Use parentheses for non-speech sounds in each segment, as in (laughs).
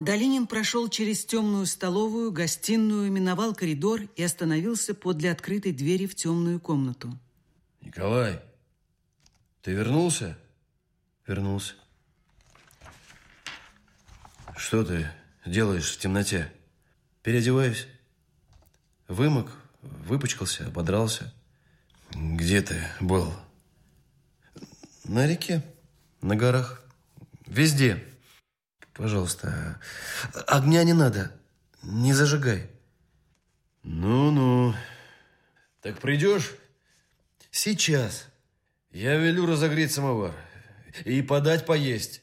Долинин прошел через темную столовую, гостиную, миновал коридор и остановился подле открытой двери в темную комнату. Николай, ты вернулся? Вернулся. Что ты делаешь в темноте? Переодеваюсь. Вымок, выпачкался, ободрался. Где ты был? На реке, на горах, везде. Пожалуйста, огня не надо, не зажигай. Ну-ну. Так придешь? Сейчас. Я велю разогреть самовар и подать поесть.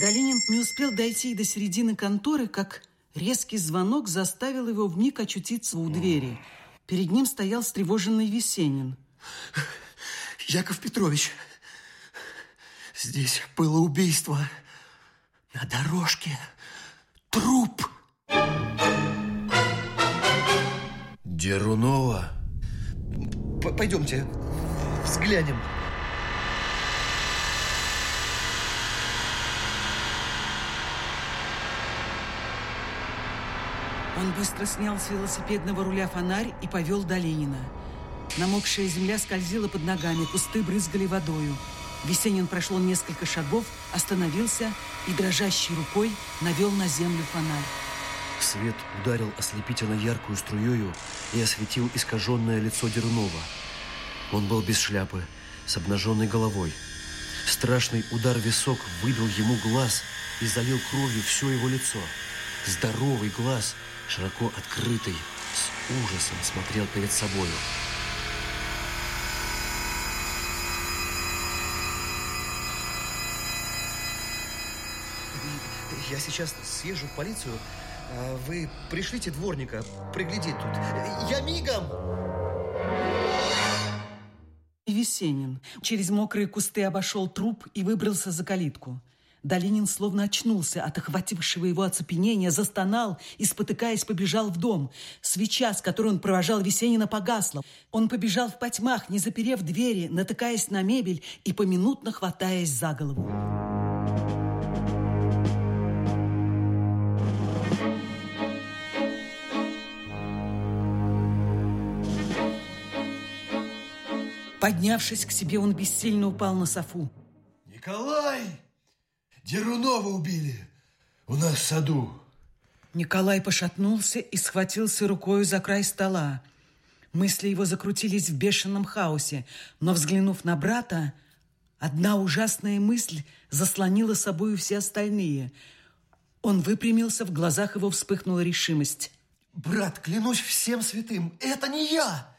Долинин не успел дойти до середины конторы, как резкий звонок заставил его вмиг очутиться у двери. Перед ним стоял встревоженный Весенин. Яков Петрович, здесь было убийство. На дорожке труп. Дерунова? П Пойдемте, взглянем. Он быстро снял с велосипедного руля фонарь и повел Долинина. Намокшая земля скользила под ногами, кусты брызгали водою. Весенин прошел несколько шагов, остановился и дрожащей рукой навел на землю фонарь. Свет ударил ослепительно яркую струею и осветил искаженное лицо Дерунова. Он был без шляпы, с обнаженной головой. Страшный удар висок выбил ему глаз и залил кровью все его лицо. Здоровый глаз, широко открытый, с ужасом смотрел перед собою. Я сейчас съезжу в полицию. А Вы пришлите дворника приглядеть тут. Я мигом! Весенин через мокрые кусты обошел труп и выбрался за калитку. Долинин словно очнулся от охватившего его оцепенения, застонал и, спотыкаясь, побежал в дом. Свеча, с которой он провожал Весенина, погасла. Он побежал в потьмах, не заперев двери, натыкаясь на мебель и поминутно хватаясь за голову. Поднявшись к себе, он бессильно упал на софу. Николай! Дерунова убили у нас в саду. Николай пошатнулся и схватился рукою за край стола. Мысли его закрутились в бешеном хаосе, но, взглянув на брата, одна ужасная мысль заслонила собою все остальные. Он выпрямился, в глазах его вспыхнула решимость. Брат, клянусь всем святым, это не я!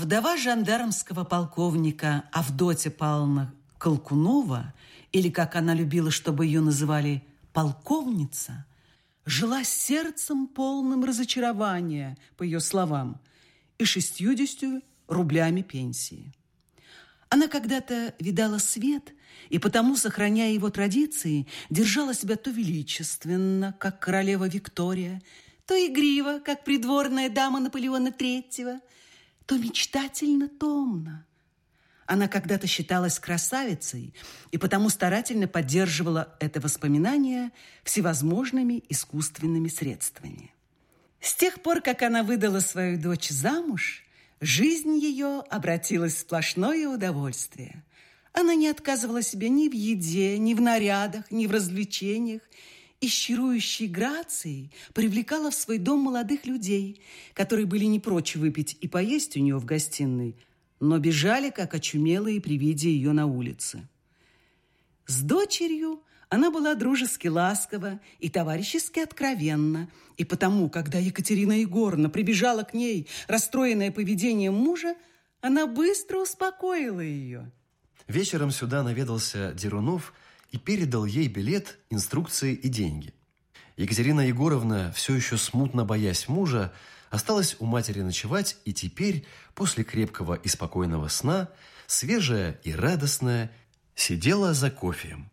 Вдова жандармского полковника Авдотья Павловна Колкунова, или, как она любила, чтобы ее называли, полковница, жила сердцем полным разочарования, по ее словам, и шестьюдесятью рублями пенсии. Она когда-то видала свет, и потому, сохраняя его традиции, держала себя то величественно, как королева Виктория, то игриво, как придворная дама Наполеона Третьего – то мечтательно томно. Она когда-то считалась красавицей и потому старательно поддерживала это воспоминание всевозможными искусственными средствами. С тех пор, как она выдала свою дочь замуж, жизнь ее обратилась в сплошное удовольствие. Она не отказывала себе ни в еде, ни в нарядах, ни в развлечениях, и с чарующей грацией привлекала в свой дом молодых людей, которые были не прочь выпить и поесть у нее в гостиной, но бежали, как очумелые при виде ее на улице. С дочерью она была дружески ласкова и товарищески откровенна, и потому, когда Екатерина Егоровна прибежала к ней, расстроенная поведением мужа, она быстро успокоила ее. Вечером сюда наведался Дерунов – и передал ей билет, инструкции и деньги. Екатерина Егоровна, все еще смутно боясь мужа, осталась у матери ночевать и теперь, после крепкого и спокойного сна, свежая и радостная, сидела за кофеем.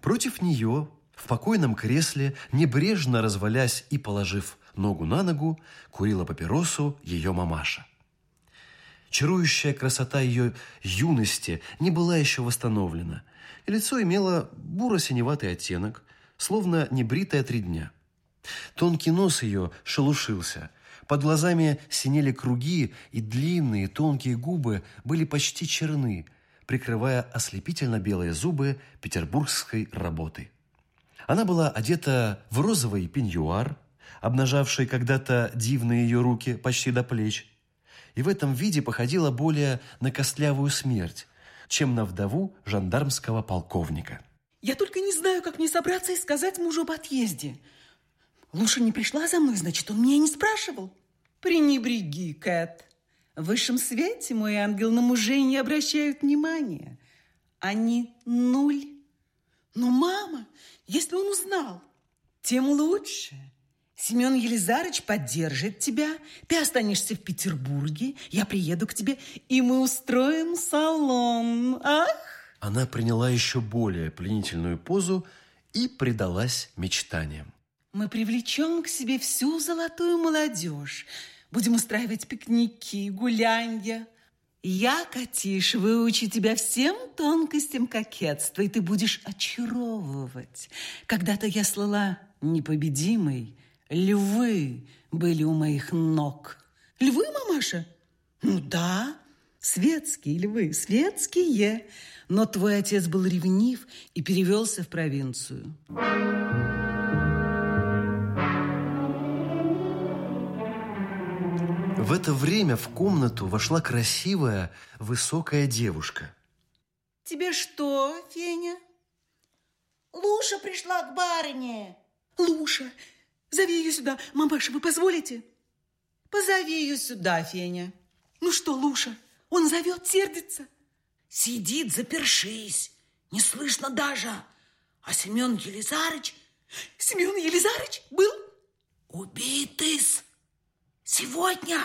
Против нее, в покойном кресле, небрежно развалясь и положив ногу на ногу, курила папиросу ее мамаша. Чарующая красота ее юности не была еще восстановлена. И лицо имело буро-синеватый оттенок, словно небритое три дня. Тонкий нос ее шелушился. Под глазами синели круги, и длинные тонкие губы были почти черны, прикрывая ослепительно белые зубы петербургской работы. Она была одета в розовый пеньюар, обнажавший когда-то дивные ее руки почти до плеч, и в этом виде походила более на костлявую смерть, чем на вдову жандармского полковника. Я только не знаю, как мне собраться и сказать мужу об отъезде. Луша не пришла за мной, значит, он меня не спрашивал. Пренебреги, Кэт. В высшем свете, мой ангел, на мужей не обращают внимания. Они нуль. Но, мама, если он узнал, тем лучше. Семен Елизарович поддержит тебя, ты останешься в Петербурге, я приеду к тебе, и мы устроим салон. Ах! Она приняла еще более пленительную позу и предалась мечтаниям. Мы привлечем к себе всю золотую молодежь. Будем устраивать пикники, гулянья. Я, Катиш, выучу тебя всем тонкостям кокетства, и ты будешь очаровывать. Когда-то я слала непобедимой, Львы были у моих ног. Львы, мамаша? Ну да, светские львы, светские. Но твой отец был ревнив и перевелся в провинцию. В это время в комнату вошла красивая, высокая девушка. Тебе что, Феня? Луша пришла к барыне. Луша, Зови ее сюда. Мамаша, вы позволите? Позови ее сюда, Феня. Ну что, Луша, он зовет, сердится? Сидит, запершись. Не слышно даже. А Семен Елизарыч... Семен Елизарыч был? Убитый. Сегодня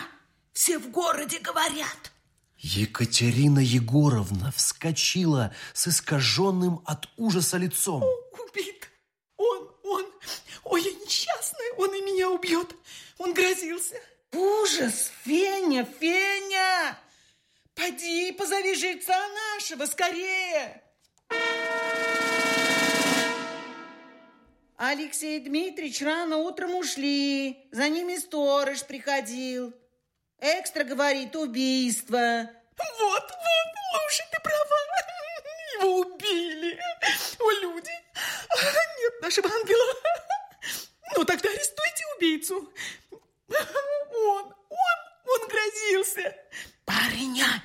все в городе говорят. Екатерина Егоровна вскочила с искаженным от ужаса лицом. убит. Ой, я несчастная, он и меня убьет. Он грозился. Ужас, Феня, Феня! Поди, позови жильца нашего, скорее! Алексей Дмитриевич рано утром ушли. За ними сторож приходил. Экстра говорит, убийство. Вот, вот, Луша, ты права. Его убили. О, люди. Нет нашего ангела. Ну, тогда арестуйте убийцу. Он, он, он грозился. Парня,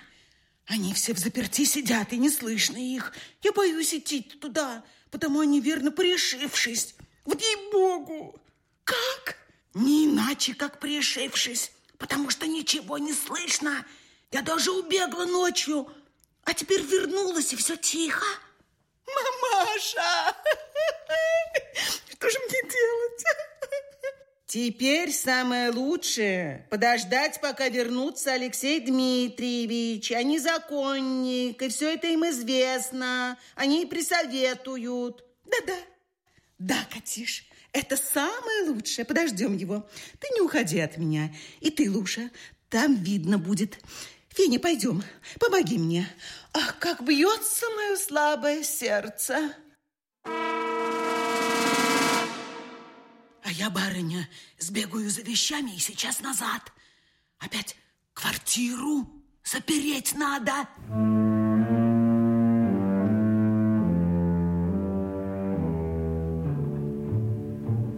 они все в заперти сидят, и не слышно их. Я боюсь идти туда, потому они верно пришившись. Вот ей-богу. Как? Не иначе, как пришившись, потому что ничего не слышно. Я даже убегла ночью, а теперь вернулась, и все тихо. Мамаша! (laughs) Что же мне делать? Теперь самое лучшее подождать, пока вернутся Алексей Дмитриевич. Они законник, и все это им известно. Они и присоветуют. Да-да, да, Катиш, это самое лучшее. Подождем его. Ты не уходи от меня. И ты, Луша, там видно будет. Феня, пойдем, помоги мне. Ах, как бьется мое слабое сердце. А я, барыня, сбегаю за вещами и сейчас назад. Опять квартиру запереть надо.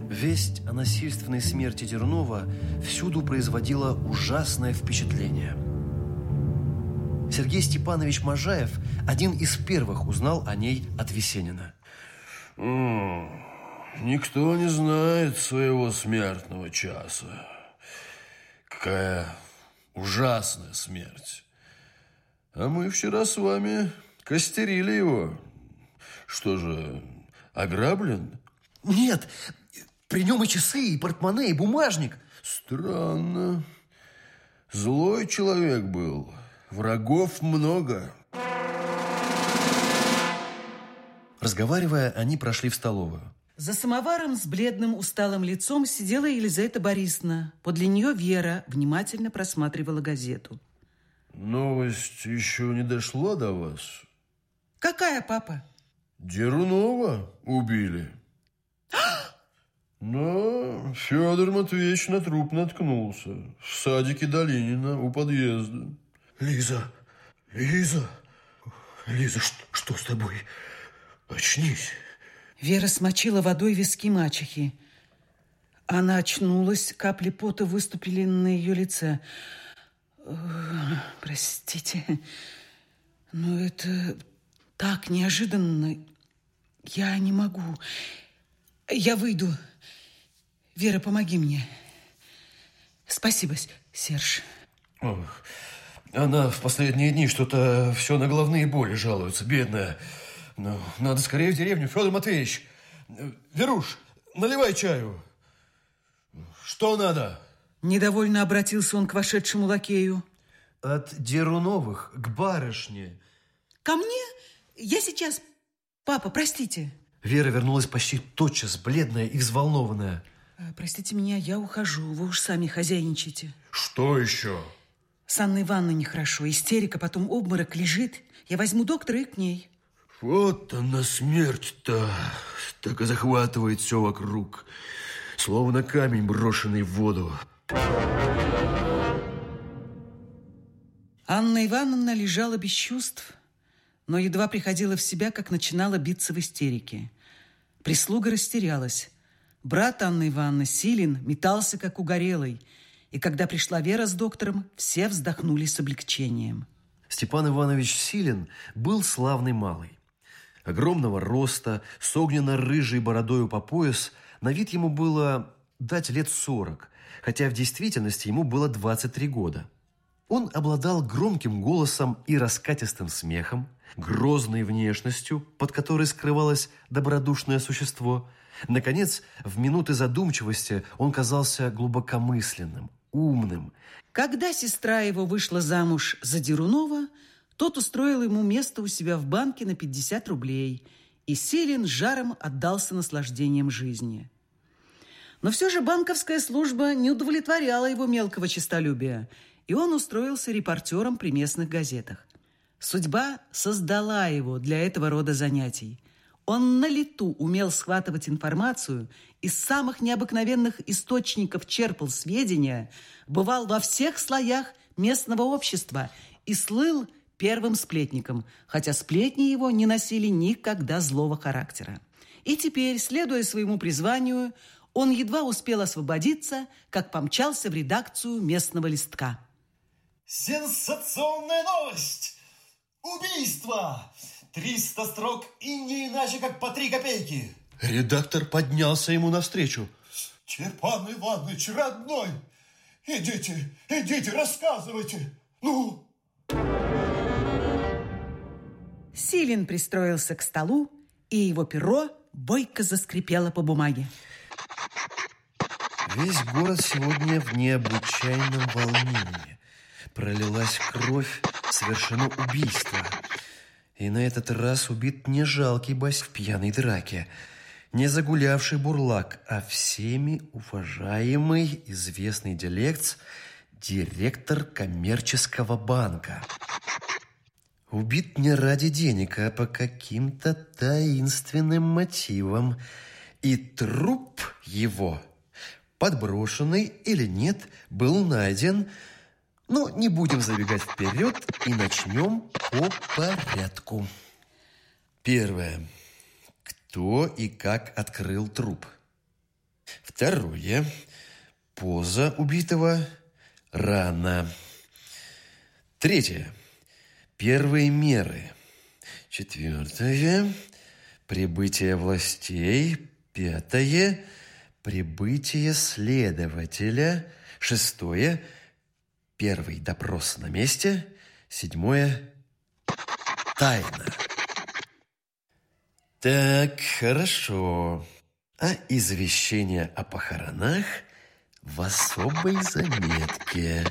Весть о насильственной смерти Дернова всюду производила ужасное впечатление. Сергей Степанович Можаев один из первых узнал о ней от Весенина. Никто не знает своего смертного часа. Какая ужасная смерть. А мы вчера с вами костерили его. Что же, ограблен? Нет, при нем и часы, и портмоне, и бумажник. Странно. Злой человек был. Врагов много. Разговаривая, они прошли в столовую. За самоваром с бледным усталым лицом сидела Елизавета Борисовна. Подле нее Вера внимательно просматривала газету. Новость еще не дошла до вас? Какая, папа? Дерунова убили. Но Федор Матвеевич на труп наткнулся. В садике Долинина у подъезда. Лиза, Лиза, Лиза, что, что с тобой? Очнись. Вера смочила водой виски мачехи. Она очнулась, капли пота выступили на ее лице. Простите, но это так неожиданно. Я не могу. Я выйду. Вера, помоги мне. Спасибо, Серж. Ох, она в последние дни что-то все на головные боли жалуется, бедная. Ну, надо скорее в деревню, Федор Матвеевич. Веруш, наливай чаю. Что надо? Недовольно обратился он к вошедшему лакею. От Деруновых к барышне. Ко мне? Я сейчас... Папа, простите. Вера вернулась почти тотчас, бледная и взволнованная. Э, Простите меня, я ухожу. Вы уж сами хозяйничайте. Что еще? С Анной Ивановной нехорошо. Истерика, потом обморок лежит. Я возьму доктора и к ней. Вот она смерть-то. Так и захватывает все вокруг. Словно камень, брошенный в воду. Анна Ивановна лежала без чувств, но едва приходила в себя, как начинала биться в истерике. Прислуга растерялась. Брат Анны Ивановны, Силин, метался, как угорелый. И когда пришла Вера с доктором, все вздохнули с облегчением. Степан Иванович Силин был славный малый. Огромного роста, с огненно-рыжей бородою по пояс, на вид ему было дать лет сорок, хотя в действительности ему было 23 года. Он обладал громким голосом и раскатистым смехом, грозной внешностью, под которой скрывалось добродушное существо. Наконец, в минуты задумчивости он казался глубокомысленным, умным. Когда сестра его вышла замуж за Дерунова, тот устроил ему место у себя в банке на 50 рублей, и Селин жаром отдался наслаждением жизни. Но все же банковская служба не удовлетворяла его мелкого честолюбия, и он устроился репортером при местных газетах. Судьба создала его для этого рода занятий. Он на лету умел схватывать информацию, из самых необыкновенных источников черпал сведения, бывал во всех слоях местного общества и слыл первым сплетником, хотя сплетни его не носили никогда злого характера. И теперь, следуя своему призванию, он едва успел освободиться, как помчался в редакцию местного листка. Сенсационная новость! Убийство! 300 строк и не иначе, как по три копейки. Редактор поднялся ему навстречу. Степан Иванович, родной, идите, идите, рассказывайте. Ну, Силин пристроился к столу, и его перо бойко заскрипело по бумаге. Весь город сегодня в необычайном волнении. Пролилась кровь, совершено убийство. И на этот раз убит не жалкий бась в пьяной драке, не загулявший бурлак, а всеми уважаемый известный диалект директор коммерческого банка. Убит не ради денег, а по каким-то таинственным мотивам. И труп его, подброшенный или нет, был найден. Но не будем забегать вперед и начнем по порядку. Первое. Кто и как открыл труп? Второе. Поза убитого. Рана. Третье. Первые меры. Четвертое. Прибытие властей. Пятое. Прибытие следователя. Шестое. Первый допрос на месте. Седьмое. Тайна. Так, хорошо. А извещение о похоронах в особой заметке.